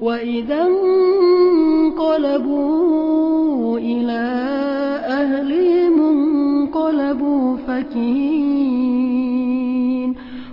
وإذا انقلبوا إلى أهلهم انقلبوا فكين